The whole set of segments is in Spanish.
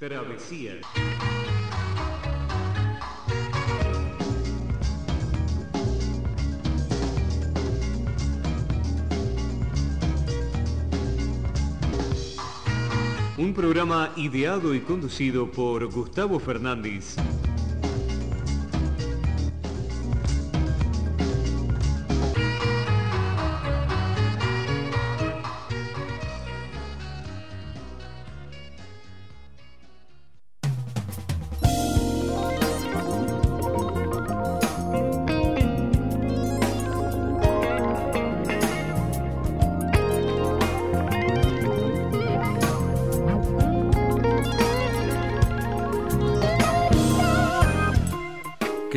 Travesía. Un programa ideado y conducido por Gustavo Fernández.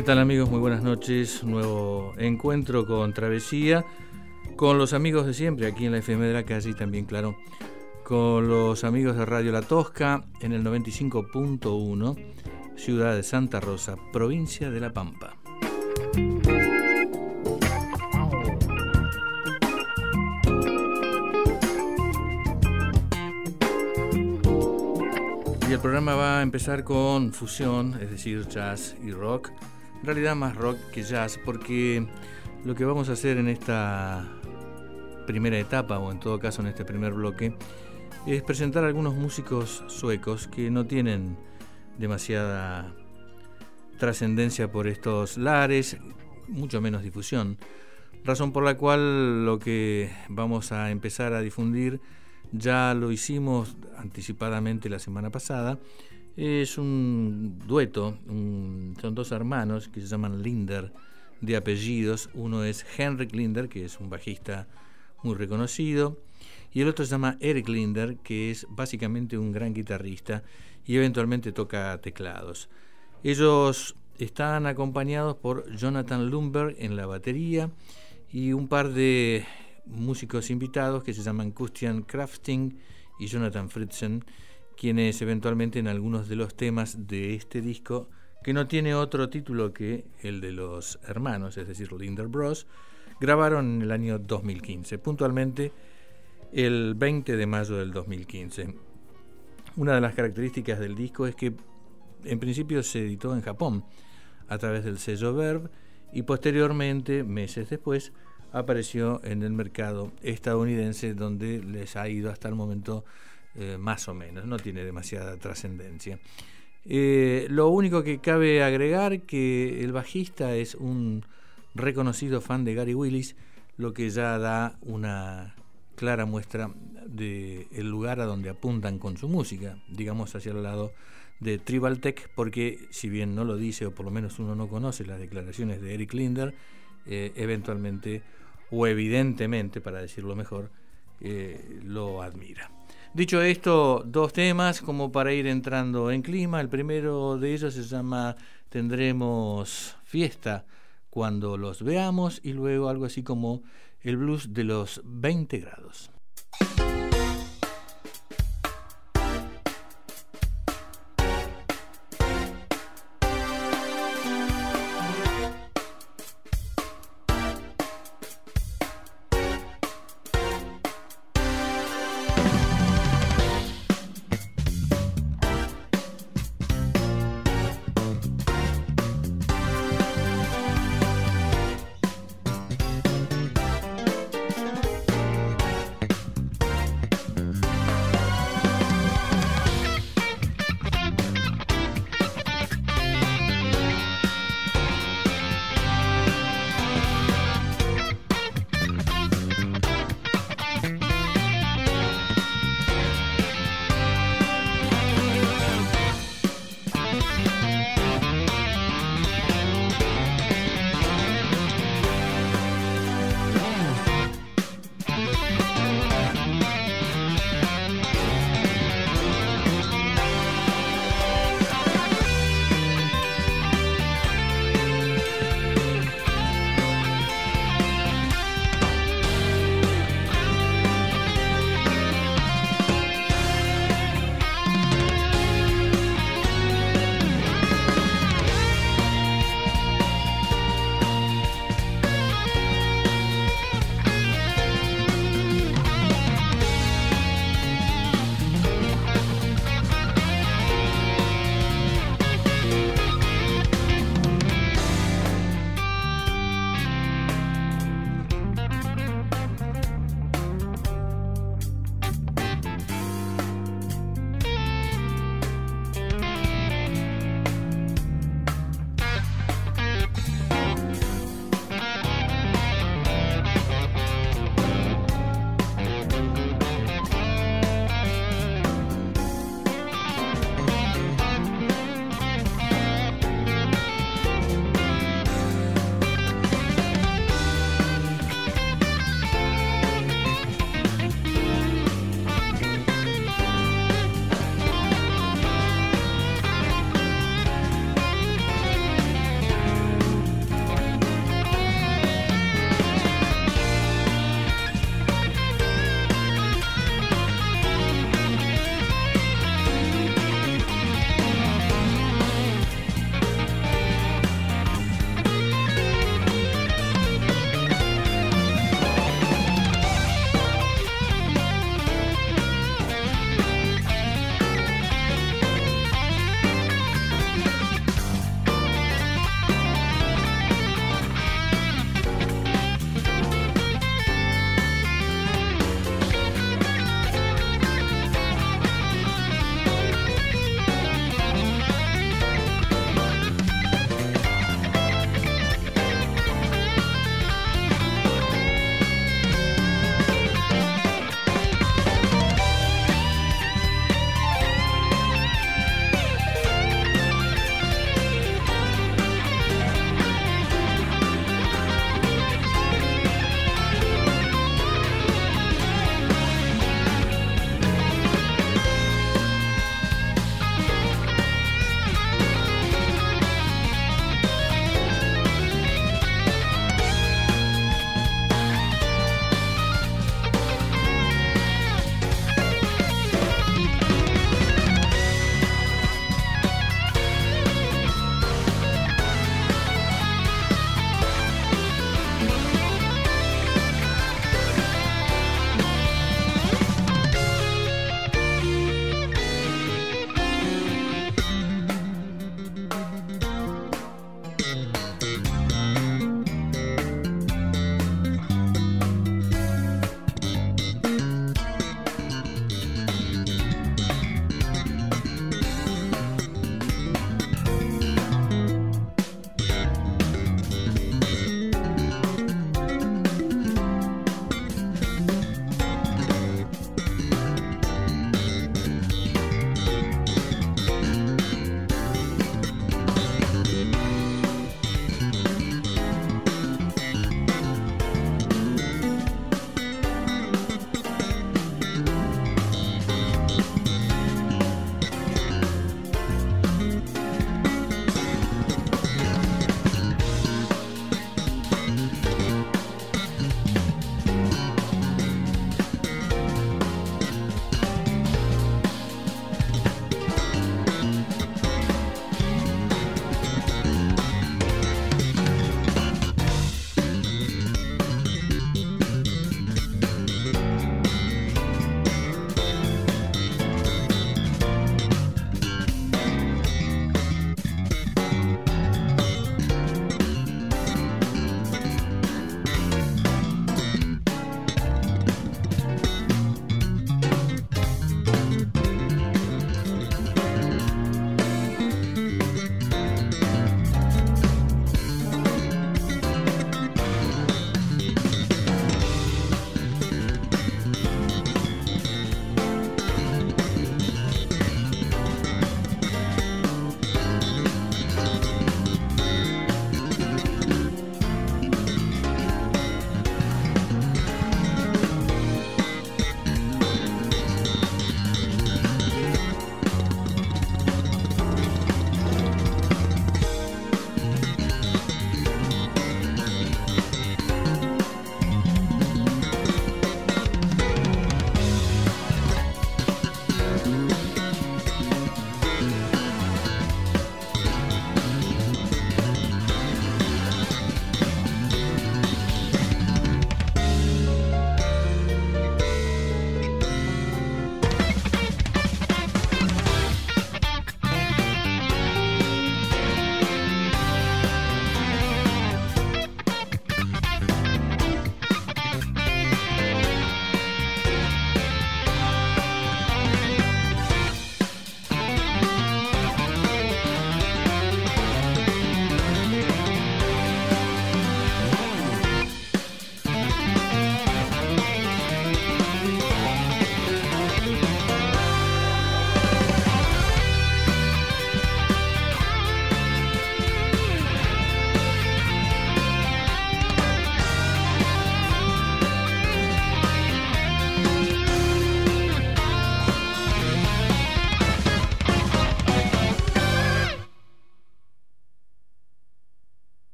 ¿Qué tal amigos? Muy buenas noches. Nuevo encuentro con Travesía, con los amigos de siempre aquí en la FM de la calle y también, claro, con los amigos de Radio La Tosca en el 95.1, ciudad de Santa Rosa, provincia de La Pampa. Y el programa va a empezar con fusión, es decir, jazz y rock en realidad más rock que jazz, porque lo que vamos a hacer en esta primera etapa, o en todo caso en este primer bloque, es presentar algunos músicos suecos que no tienen demasiada trascendencia por estos lares, mucho menos difusión, razón por la cual lo que vamos a empezar a difundir ya lo hicimos anticipadamente la semana pasada, es un dueto, son dos hermanos que se llaman Linder de apellidos. Uno es Henrik Linder, que es un bajista muy reconocido, y el otro se llama Eric Linder, que es básicamente un gran guitarrista y eventualmente toca teclados. Ellos están acompañados por Jonathan Lumberg en la batería y un par de músicos invitados que se llaman Christian Krafting y Jonathan Fritzen quienes eventualmente en algunos de los temas de este disco, que no tiene otro título que el de los hermanos, es decir, Linder Bros, grabaron en el año 2015, puntualmente el 20 de mayo del 2015. Una de las características del disco es que en principio se editó en Japón a través del sello Verb y posteriormente, meses después, apareció en el mercado estadounidense donde les ha ido hasta el momento eh, más o menos, no tiene demasiada trascendencia. Eh, lo único que cabe agregar que el bajista es un reconocido fan de Gary Willis, lo que ya da una clara muestra del el lugar a donde apuntan con su música, digamos hacia el lado de Tribal Tech, porque si bien no lo dice o por lo menos uno no conoce las declaraciones de Eric Linder, eh, eventualmente o evidentemente, para decirlo mejor, lo admira. Dicho esto, dos temas como para ir entrando en clima. El primero de ellos se llama Tendremos fiesta cuando los veamos y luego algo así como el blues de los 20 grados.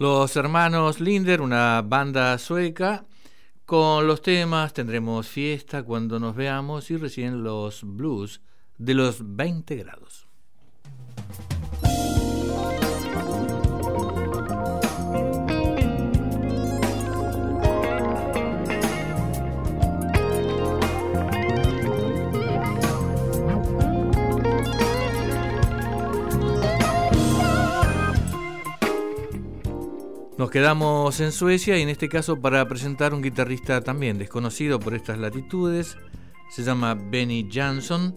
Los hermanos Linder, una banda sueca, con los temas tendremos fiesta cuando nos veamos y recién los blues de los 20 grados. Nos quedamos en Suecia y en este caso para presentar un guitarrista también desconocido por estas latitudes. Se llama Benny Jansson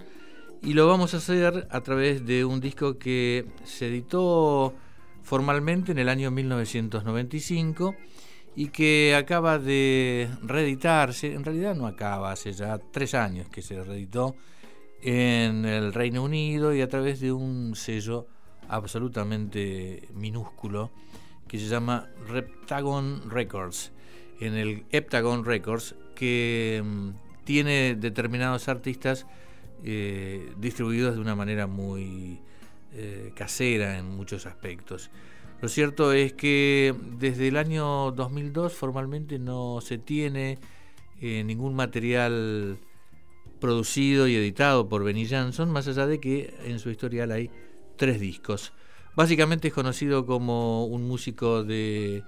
y lo vamos a hacer a través de un disco que se editó formalmente en el año 1995 y que acaba de reeditarse, en realidad no acaba, hace ya tres años que se reeditó en el Reino Unido y a través de un sello absolutamente minúsculo que se llama Reptagon Records, en el Heptagon Records, que mm, tiene determinados artistas eh, distribuidos de una manera muy eh, casera en muchos aspectos. Lo cierto es que desde el año 2002 formalmente no se tiene eh, ningún material producido y editado por Benny Jansson, más allá de que en su historial hay tres discos. Básicamente es conocido como un músico de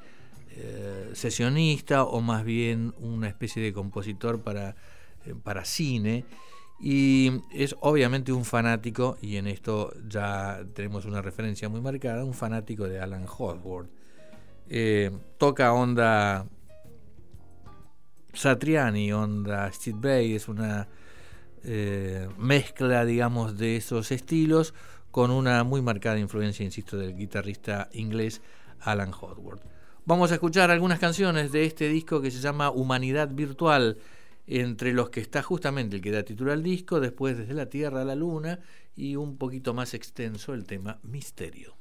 eh, sesionista o más bien una especie de compositor para, eh, para cine y es obviamente un fanático, y en esto ya tenemos una referencia muy marcada, un fanático de Alan Hawthorne. Eh, toca onda Satriani, onda Steve Bay, es una mezcla, digamos, de esos estilos con una muy marcada influencia, insisto, del guitarrista inglés Alan Howard. Vamos a escuchar algunas canciones de este disco que se llama Humanidad Virtual, entre los que está justamente el que da título al disco, después desde la Tierra a la Luna y un poquito más extenso el tema Misterio.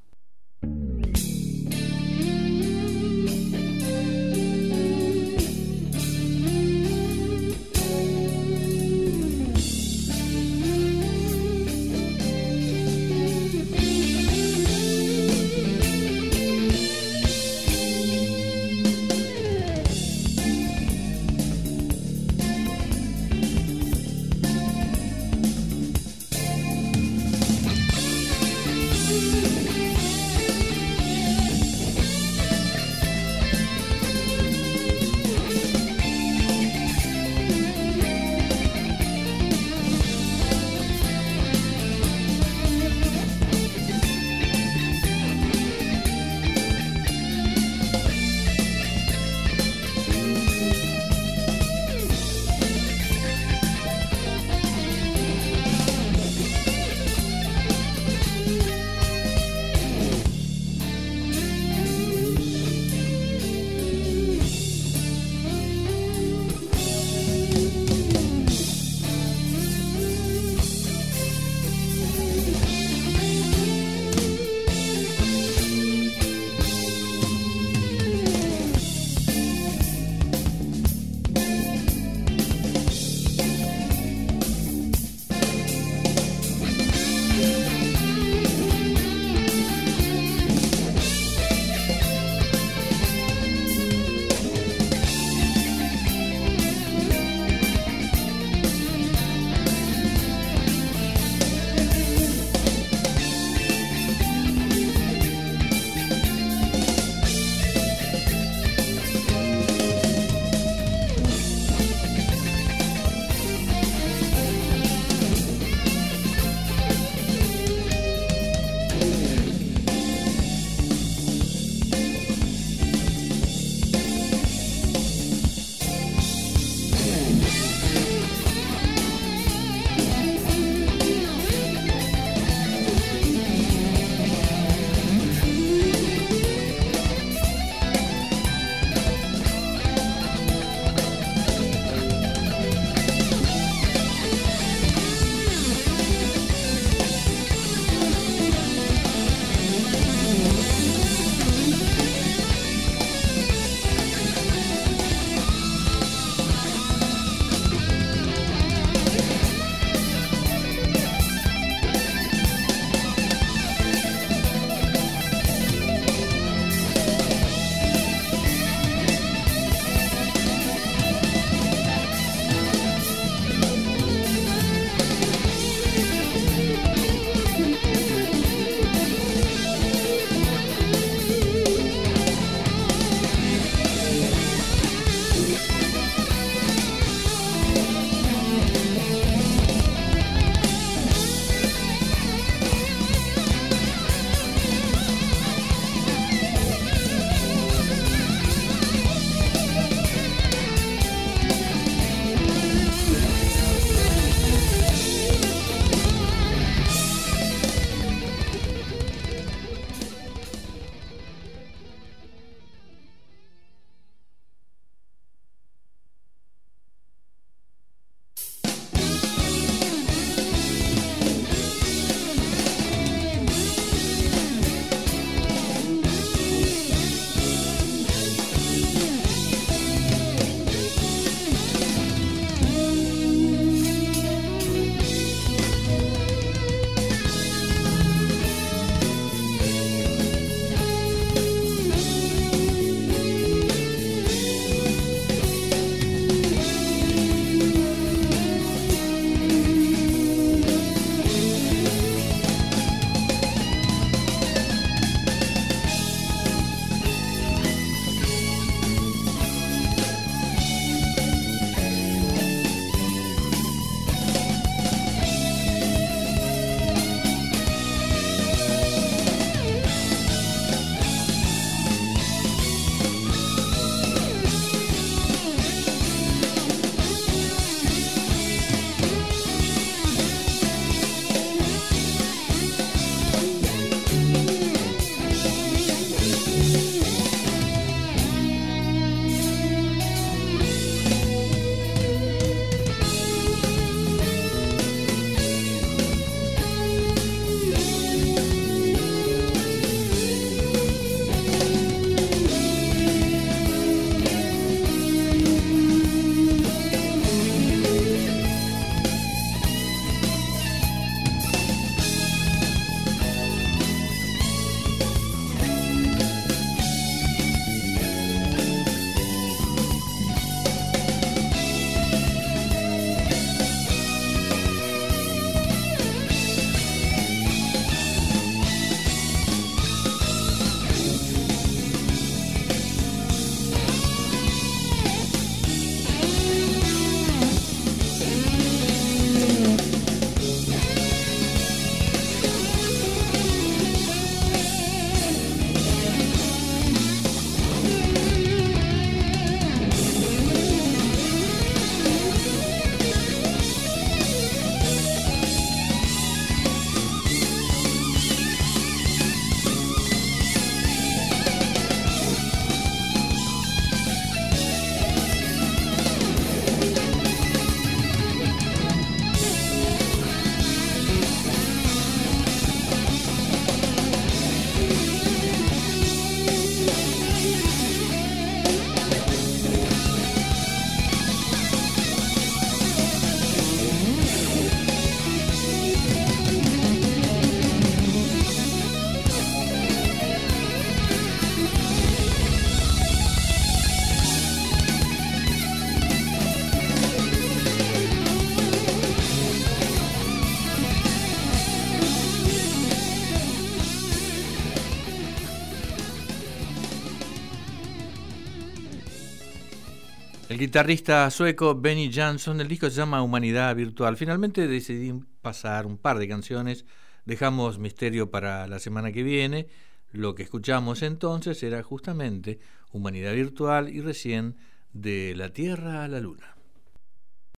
Guitarrista sueco Benny Jansson, el disco se llama Humanidad Virtual. Finalmente decidí pasar un par de canciones, dejamos misterio para la semana que viene. Lo que escuchamos entonces era justamente Humanidad Virtual y recién de la Tierra a la Luna.